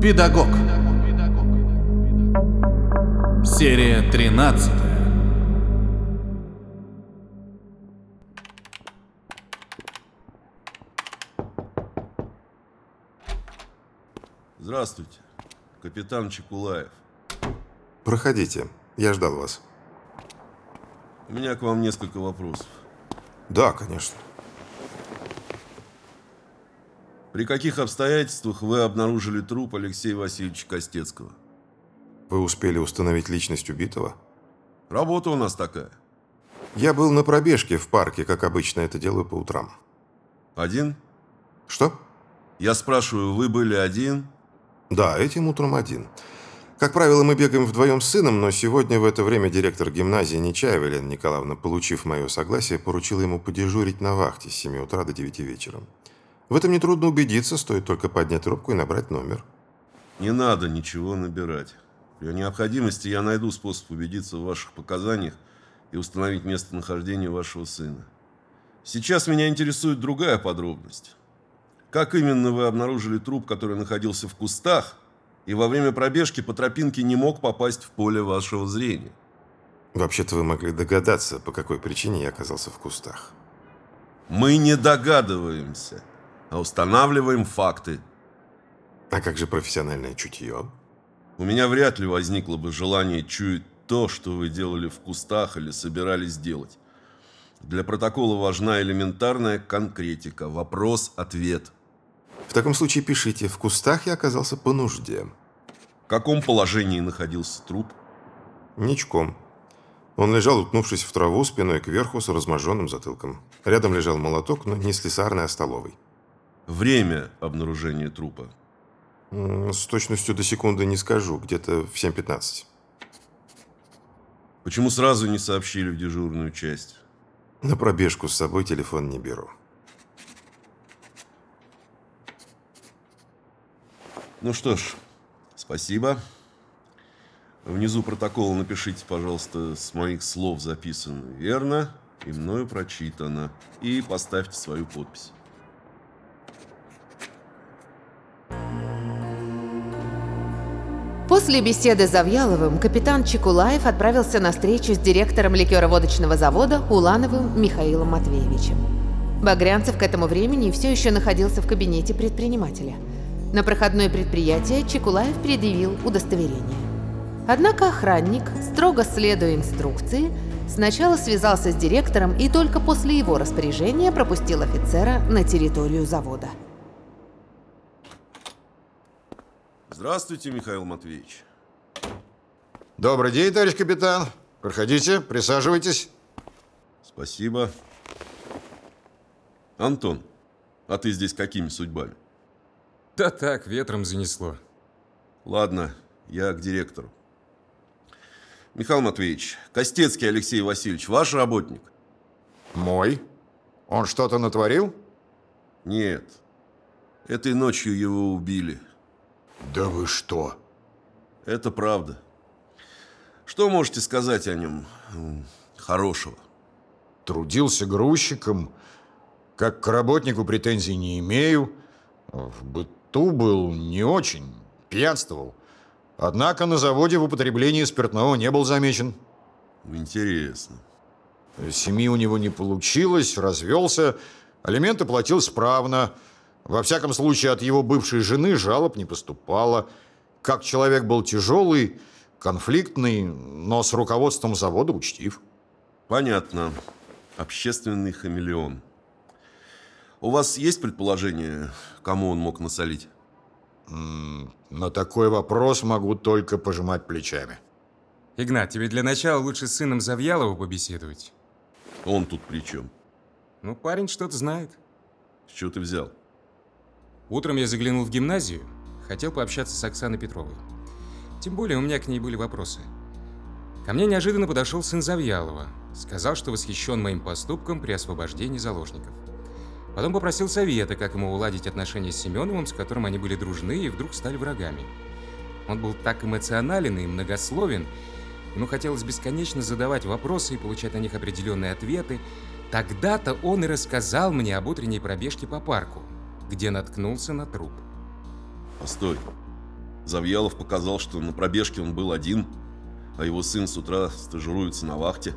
Педагог. Серия 13. Здравствуйте, капитан Чекулаев. Проходите, я ждал вас. У меня к вам несколько вопросов. Да, конечно. При каких обстоятельствах вы обнаружили труп Алексея Васильевича Костецкого? Вы успели установить личность убитого? Работа у нас такая. Я был на пробежке в парке, как обычно это делаю по утрам. Один? Что? Я спрашиваю, вы были один? Да, этим утром один. Как правило, мы бегаем вдвоем с сыном, но сегодня в это время директор гимназии Нечаева Елена Николаевна, получив мое согласие, поручила ему подежурить на вахте с 7 утра до 9 вечера. В этом нетрудно убедиться, стоит только поднять трубку и набрать номер. Не надо ничего набирать. При необходимости я найду способ убедиться в ваших показаниях и установить местонахождение вашего сына. Сейчас меня интересует другая подробность. Как именно вы обнаружили труп, который находился в кустах, и во время пробежки по тропинке не мог попасть в поле вашего зрения? Вообще-то вы могли догадаться, по какой причине я оказался в кустах. Мы не догадываемся, а устанавливаем факты. А как же профессиональное чутье? У меня вряд ли возникло бы желание чуять то, что вы делали в кустах или собирались делать. Для протокола важна элементарная конкретика. Вопрос-ответ. В таком случае пишите. В кустах я оказался по нужде. В каком положении находился труп? Ничком. Он лежал, утнувшись в траву, спиной кверху, с разможженным затылком. Рядом лежал молоток, но не слесарный, а столовый. Время обнаружения трупа? С точностью до секунды не скажу. Где-то в 7.15. Почему сразу не сообщили в дежурную часть? На пробежку с собой телефон не беру. Ну что ж, спасибо. Внизу протокола напишите, пожалуйста, с моих слов записано верно и мною прочитано. И поставьте свою подпись. После беседы с Завьяловым капитан Чекулаев отправился на встречу с директором ликероводочного завода Улановым Михаилом Матвеевичем. Багрянцев к этому времени все еще находился в кабинете предпринимателя. На проходное предприятие Чекулаев предъявил удостоверение. Однако охранник, строго следуя инструкции, сначала связался с директором и только после его распоряжения пропустил офицера на территорию завода. Здравствуйте, Михаил Матвеевич. Добрый день, товарищ капитан. Проходите, присаживайтесь. Спасибо. Антон, а ты здесь какими судьбами? Да так, ветром занесло. Ладно, я к директору. Михаил Матвеевич, Костецкий Алексей Васильевич, ваш работник? Мой? Он что-то натворил? Нет. Этой ночью его убили. Да вы что? Это правда. Что можете сказать о нем хорошего? Трудился грузчиком. Как к работнику претензий не имею. В быту был не очень. Пьянствовал. Однако на заводе в употреблении спиртного не был замечен. Интересно. Семьи у него не получилось, развелся. Алименты платил справно. Во всяком случае, от его бывшей жены жалоб не поступало. Как человек был тяжелый, конфликтный, но с руководством завода учтив. Понятно. Общественный хамелеон. У вас есть предположение, кому он мог насолить? На такой вопрос могу только пожимать плечами. Игнат, тебе для начала лучше с сыном Завьялова побеседовать. Он тут при чем? Ну, парень что-то знает. С чего ты взял? Утром я заглянул в гимназию, хотел пообщаться с Оксаной Петровой. Тем более у меня к ней были вопросы. Ко мне неожиданно подошел сын Завьялова. Сказал, что восхищен моим поступком при освобождении заложников. Потом попросил совета, как ему уладить отношения с Семеновым, с которым они были дружны и вдруг стали врагами. Он был так эмоционален и многословен, ему хотелось бесконечно задавать вопросы и получать на них определенные ответы. Тогда-то он и рассказал мне об утренней пробежке по парку, где наткнулся на труп. Постой. Завьялов показал, что на пробежке он был один, а его сын с утра стажируется на вахте.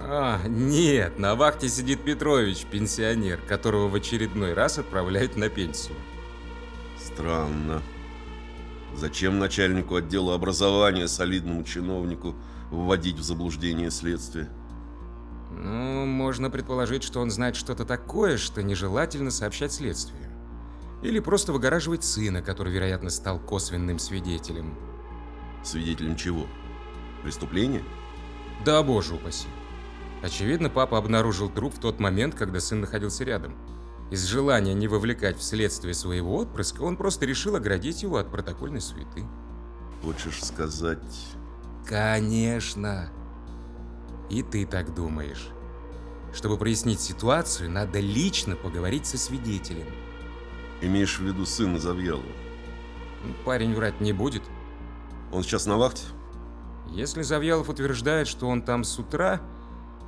А, нет, на вахте сидит Петрович, пенсионер, которого в очередной раз отправляют на пенсию. Странно. Зачем начальнику отдела образования, солидному чиновнику, вводить в заблуждение следствие? Ну, можно предположить, что он знает что-то такое, что нежелательно сообщать следствию. Или просто выгораживать сына, который, вероятно, стал косвенным свидетелем. Свидетелем чего? Преступления? Да боже упаси. Очевидно, папа обнаружил труп в тот момент, когда сын находился рядом. Из желания не вовлекать в следствие своего отпрыска, он просто решил оградить его от протокольной суеты. Хочешь сказать... Конечно. И ты так думаешь. Чтобы прояснить ситуацию, надо лично поговорить со свидетелем. Имеешь в виду сына Завьялова? Парень врать не будет. Он сейчас на вахте? Если Завьялов утверждает, что он там с утра,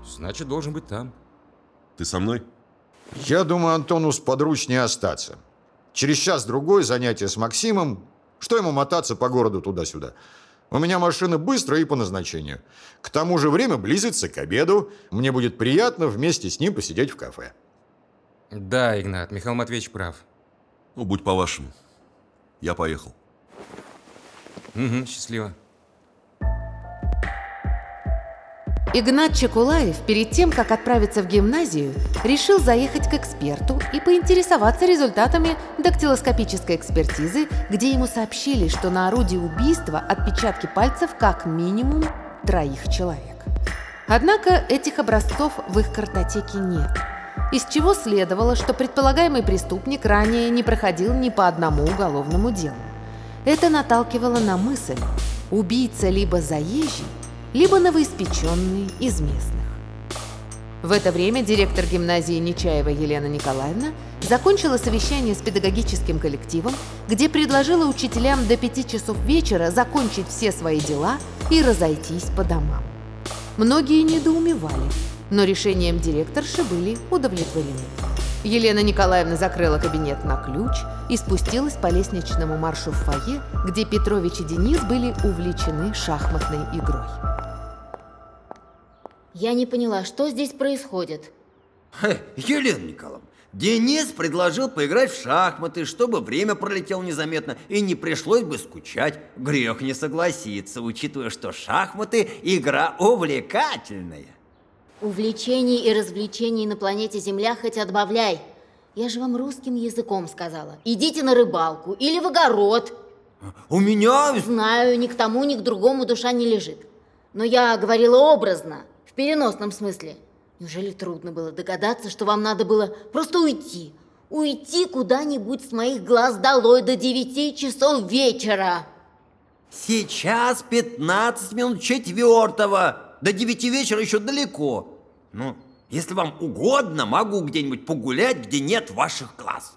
значит, должен быть там. Ты со мной? Я думаю, Антону сподручнее остаться. Через час-другой занятие с Максимом. Что ему мотаться по городу туда-сюда? У меня машина быстрая и по назначению. К тому же время близится к обеду. Мне будет приятно вместе с ним посидеть в кафе. Да, Игнат, Михаил Матвеевич прав. Ну, будь по-вашему. Я поехал. Угу, счастливо. Игнат Чекулаев перед тем, как отправиться в гимназию, решил заехать к эксперту и поинтересоваться результатами дактилоскопической экспертизы, где ему сообщили, что на орудии убийства отпечатки пальцев как минимум троих человек. Однако этих образцов в их картотеке нет, из чего следовало, что предполагаемый преступник ранее не проходил ни по одному уголовному делу. Это наталкивало на мысль, убийца либо заезжий, либо новоиспеченные из местных. В это время директор гимназии Нечаева Елена Николаевна закончила совещание с педагогическим коллективом, где предложила учителям до пяти часов вечера закончить все свои дела и разойтись по домам. Многие недоумевали, но решением директорши были удовлетворены. Елена Николаевна закрыла кабинет на ключ и спустилась по лестничному маршу в фойе, где Петрович и Денис были увлечены шахматной игрой. Я не поняла, что здесь происходит. Хе, Елена Николаевна, Денис предложил поиграть в шахматы, чтобы время пролетело незаметно и не пришлось бы скучать. Грех не согласиться, учитывая, что шахматы – игра увлекательная. Увлечений и развлечений на планете Земля хоть отбавляй. Я же вам русским языком сказала. Идите на рыбалку или в огород. У меня... Знаю, ни к тому, ни к другому душа не лежит. Но я говорила образно, переносном смысле. Неужели трудно было догадаться, что вам надо было просто уйти? Уйти куда-нибудь с моих глаз долой до девяти часов вечера. Сейчас 15 минут четвертого. До девяти вечера еще далеко. Ну, если вам угодно, могу где-нибудь погулять, где нет ваших глаз.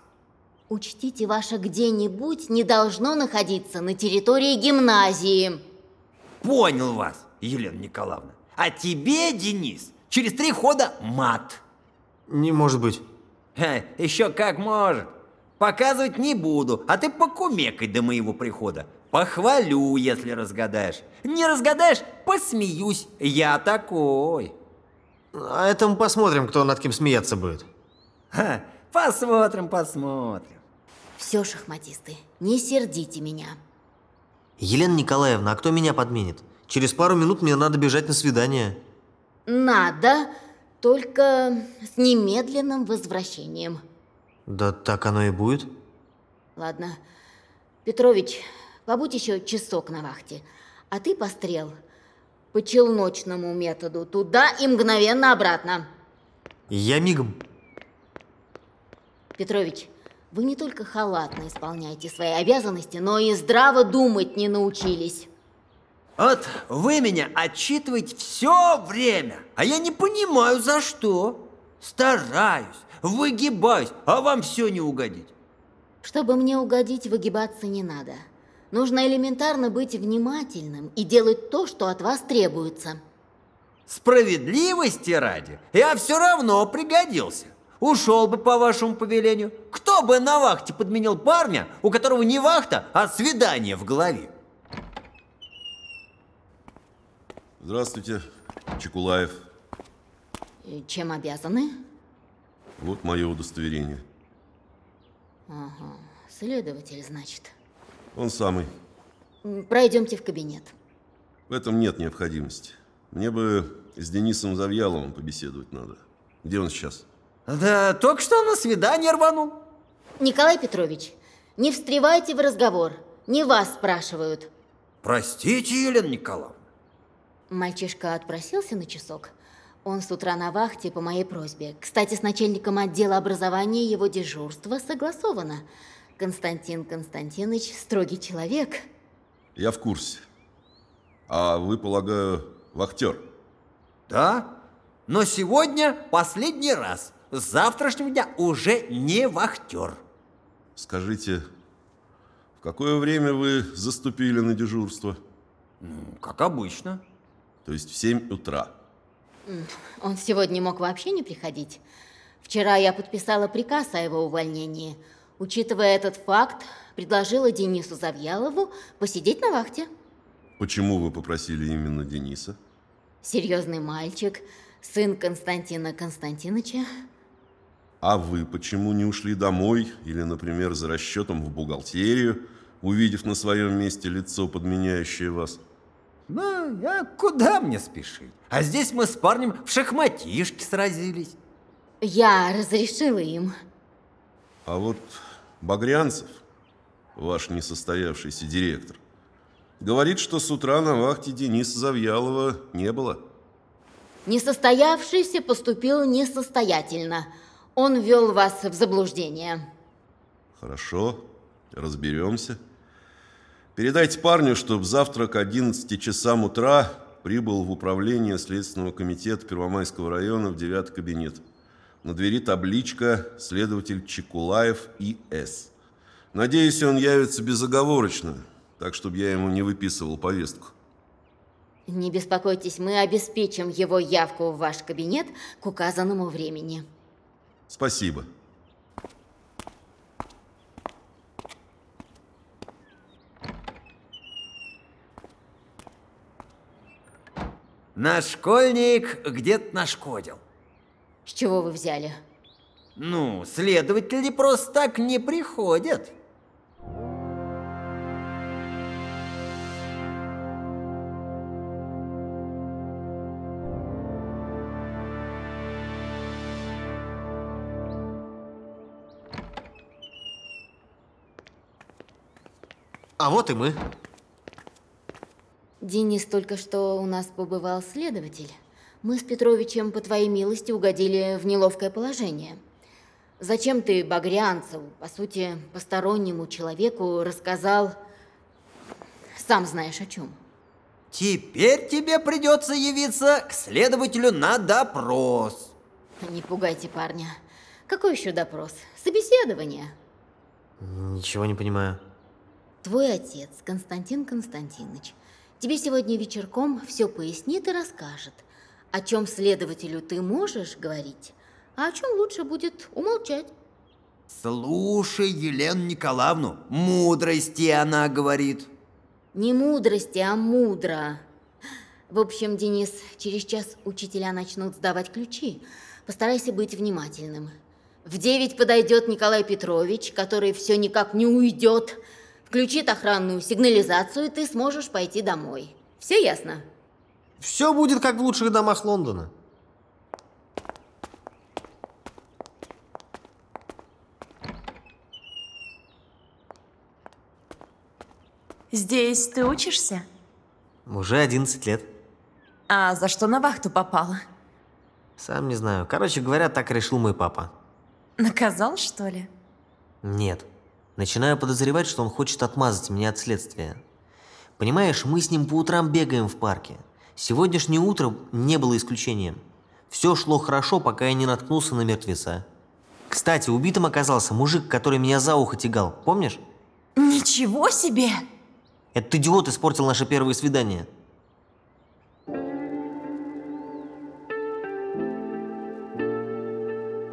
Учтите, ваше где-нибудь не должно находиться на территории гимназии. Понял вас, Елена Николаевна. А тебе, Денис, через три хода мат. Не может быть. Ха, еще как может. Показывать не буду, а ты покумекай до моего прихода. Похвалю, если разгадаешь. Не разгадаешь, посмеюсь. Я такой. А это мы посмотрим, кто над кем смеяться будет. Ха, посмотрим, посмотрим. Все, шахматисты, не сердите меня. Елена Николаевна, а кто меня подменит? Через пару минут мне надо бежать на свидание. Надо, только с немедленным возвращением. Да так оно и будет. Ладно. Петрович, побудь еще часок на вахте. А ты, Пострел, по челночному методу туда и мгновенно обратно. Я мигом. Петрович, вы не только халатно исполняете свои обязанности, но и здраво думать не научились. Вот вы меня отчитываете все время, а я не понимаю, за что. Стараюсь, выгибаюсь, а вам все не угодить. Чтобы мне угодить, выгибаться не надо. Нужно элементарно быть внимательным и делать то, что от вас требуется. Справедливости ради, я все равно пригодился. Ушел бы по вашему повелению. Кто бы на вахте подменил парня, у которого не вахта, а свидание в голове? Здравствуйте, Чекулаев. И Чем обязаны? Вот мое удостоверение. Ага, следователь, значит. Он самый. Пройдемте в кабинет. В этом нет необходимости. Мне бы с Денисом Завьяловым побеседовать надо. Где он сейчас? Да только что на свидание рванул. Николай Петрович, не встревайте в разговор. Не вас спрашивают. Простите, Елена Николаевна. Мальчишка отпросился на часок. Он с утра на вахте по моей просьбе. Кстати, с начальником отдела образования его дежурство согласовано. Константин Константинович строгий человек. Я в курсе. А вы, полагаю, вахтер? Да, но сегодня последний раз. С завтрашнего дня уже не вахтер. Скажите, в какое время вы заступили на дежурство? Как обычно. То есть в 7 утра. Он сегодня мог вообще не приходить. Вчера я подписала приказ о его увольнении. Учитывая этот факт, предложила Денису Завьялову посидеть на вахте. Почему вы попросили именно Дениса? Серьезный мальчик, сын Константина Константиновича. А вы почему не ушли домой или, например, за расчетом в бухгалтерию, увидев на своем месте лицо, подменяющее вас? Ну, а куда мне спешить? А здесь мы с парнем в шахматишки сразились. Я разрешила им. А вот Багрянцев, ваш несостоявшийся директор, говорит, что с утра на вахте Дениса Завьялова не было. Несостоявшийся поступил несостоятельно. Он ввел вас в заблуждение. Хорошо, разберемся. Передайте парню, чтобы завтра к 11 часам утра прибыл в управление Следственного комитета Первомайского района в девятый кабинет. На двери табличка «Следователь Чекулаев И.С.». Надеюсь, он явится безоговорочно, так, чтобы я ему не выписывал повестку. Не беспокойтесь, мы обеспечим его явку в ваш кабинет к указанному времени. Спасибо. Наш школьник где-то нашкодил. С чего вы взяли? Ну, следователи просто так не приходят. А вот и мы. Денис, только что у нас побывал следователь. Мы с Петровичем, по твоей милости, угодили в неловкое положение. Зачем ты Багрянцеву, по сути, постороннему человеку, рассказал, сам знаешь о чем? Теперь тебе придется явиться к следователю на допрос. Не пугайте парня. Какой еще допрос? Собеседование. Ничего не понимаю. Твой отец, Константин Константинович, тебе сегодня вечерком все пояснит и расскажет, о чем следователю ты можешь говорить, а о чем лучше будет умолчать. Слушай Елену Николаевну, мудрости она говорит. Не мудрости, а мудро. В общем, Денис, через час учителя начнут сдавать ключи. Постарайся быть внимательным. В девять подойдет Николай Петрович, который все никак не уйдет. Включит охранную сигнализацию, и ты сможешь пойти домой. Все ясно? Все будет как в лучших домах Лондона. Здесь ты учишься? Уже 11 лет. А за что на вахту попала? Сам не знаю. Короче говоря, так решил мой папа. Наказал, что ли? Нет. Начинаю подозревать, что он хочет отмазать меня от следствия. Понимаешь, мы с ним по утрам бегаем в парке. Сегодняшнее утро не было исключением. Все шло хорошо, пока я не наткнулся на мертвеца. Кстати, убитым оказался мужик, который меня за ухо тягал. Помнишь? Ничего себе! Этот идиот испортил наше первое свидание.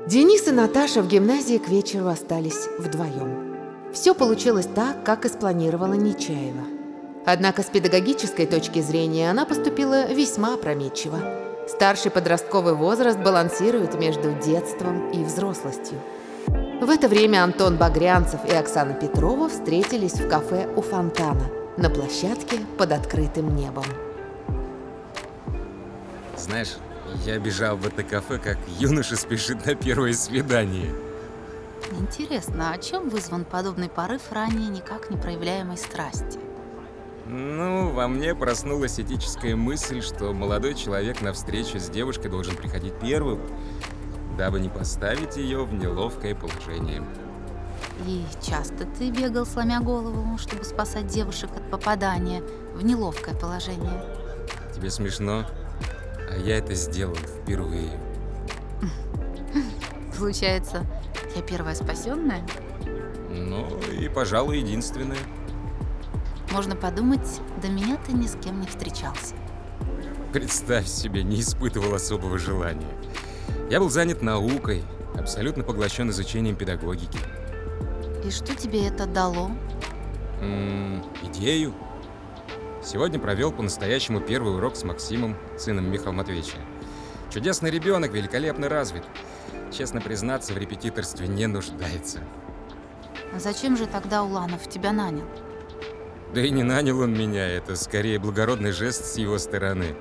Денис и Наташа в гимназии к вечеру остались вдвоем. Все получилось так, как и спланировала Нечаева. Однако с педагогической точки зрения она поступила весьма опрометчиво. Старший подростковый возраст балансирует между детством и взрослостью. В это время Антон Багрянцев и Оксана Петрова встретились в кафе у фонтана на площадке под открытым небом. Знаешь, я бежал в это кафе, как юноша спешит на первое свидание. Интересно, а чем вызван подобный порыв ранее никак не проявляемой страсти? Ну, во мне проснулась этическая мысль, что молодой человек на встречу с девушкой должен приходить первым, дабы не поставить ее в неловкое положение. И часто ты бегал, сломя голову, чтобы спасать девушек от попадания в неловкое положение? Тебе смешно? А я это сделал впервые. Получается, я первая спасенная? Ну, и, пожалуй, единственное. Можно подумать, до меня ты ни с кем не встречался. Представь себе, не испытывал особого желания. Я был занят наукой, абсолютно поглощен изучением педагогики. И что тебе это дало? М -м, идею. Сегодня провел по-настоящему первый урок с Максимом, сыном Михаила Матвеевича. Чудесный ребенок, великолепно развит. Честно признаться, в репетиторстве не нуждается. А зачем же тогда Уланов тебя нанял? Да и не нанял он меня, это скорее благородный жест с его стороны.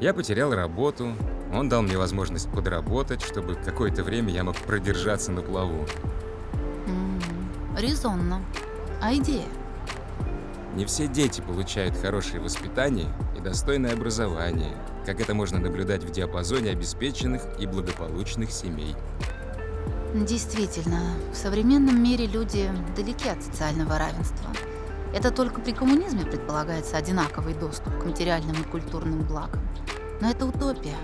Я потерял работу, он дал мне возможность подработать, чтобы какое-то время я мог продержаться на плаву. М -м, резонно. А идея? Не все дети получают хорошее воспитание и достойное образование, как это можно наблюдать в диапазоне обеспеченных и благополучных семей. Действительно, в современном мире люди далеки от социального равенства. Это только при коммунизме предполагается одинаковый доступ к материальным и культурным благам. Но это утопия.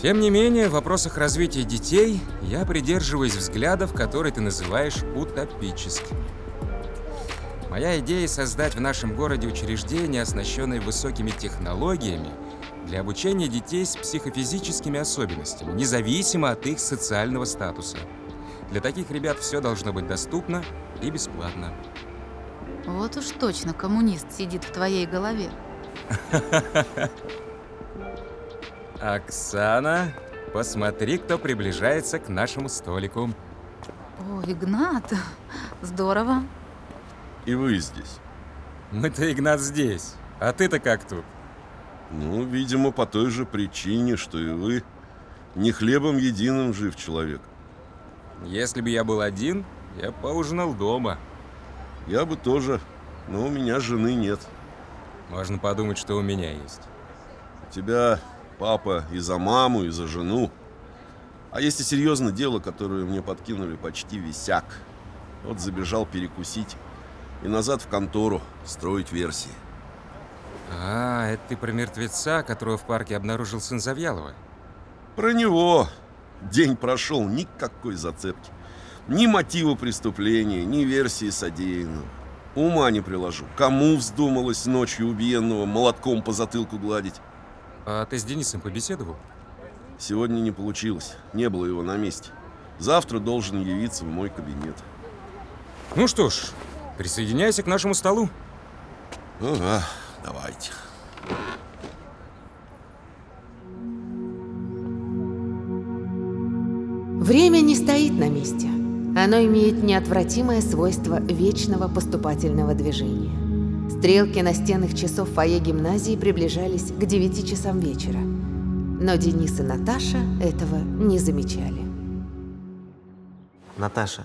Тем не менее, в вопросах развития детей я придерживаюсь взглядов, которые ты называешь утопическими. Моя идея создать в нашем городе учреждение, оснащенное высокими технологиями для обучения детей с психофизическими особенностями, независимо от их социального статуса. Для таких ребят все должно быть доступно и бесплатно. Вот уж точно коммунист сидит в твоей голове. Оксана, посмотри, кто приближается к нашему столику. О, Игнат, здорово. И вы здесь. Мы-то, Игнат, здесь. А ты-то как тут? Ну, видимо, по той же причине, что и вы. Не хлебом единым жив человек. Если бы я был один, я поужинал дома. Я бы тоже, но у меня жены нет. Можно подумать, что у меня есть. У тебя папа и за маму, и за жену. А есть и серьезное дело, которое мне подкинули почти висяк. Вот забежал перекусить и назад в контору строить версии. А, это ты про мертвеца, которого в парке обнаружил сын Завьялова? Про него. День прошел, никакой зацепки. Ни мотива преступления, ни версии содеянного. Ума не приложу. Кому вздумалось ночью убиенного молотком по затылку гладить? А ты с Денисом побеседовал? Сегодня не получилось. Не было его на месте. Завтра должен явиться в мой кабинет. Ну что ж, присоединяйся к нашему столу. Ага, давайте. Время не стоит на месте. Оно имеет неотвратимое свойство вечного поступательного движения. Стрелки настенных часов фойе гимназии приближались к 9 часам вечера. Но Денис и Наташа этого не замечали. Наташа,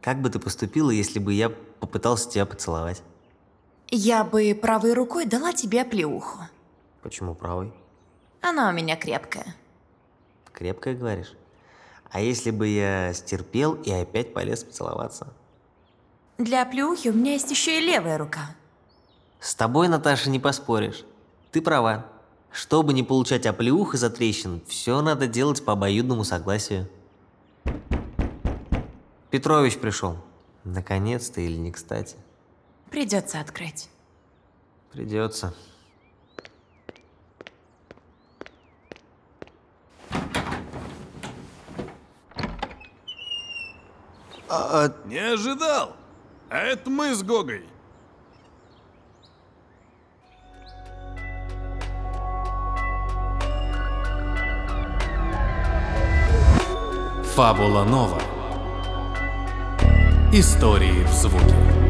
как бы ты поступила, если бы я попытался тебя поцеловать? Я бы правой рукой дала тебе оплеуху. Почему правой? Она у меня крепкая. Крепкая, говоришь? А если бы я стерпел и опять полез поцеловаться? Для оплеухи у меня есть еще и левая рука. С тобой, Наташа, не поспоришь. Ты права. Чтобы не получать оплеух из-за трещин, все надо делать по обоюдному согласию. Петрович пришел. Наконец-то или не кстати? Придется открыть. Придется. А, а Не ожидал. А это мы с Гогой. Фабула Нова. Истории в звуке.